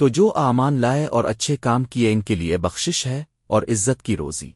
تو جو آمان لائے اور اچھے کام کیے ان کے لیے بخشش ہے اور عزت کی روزی۔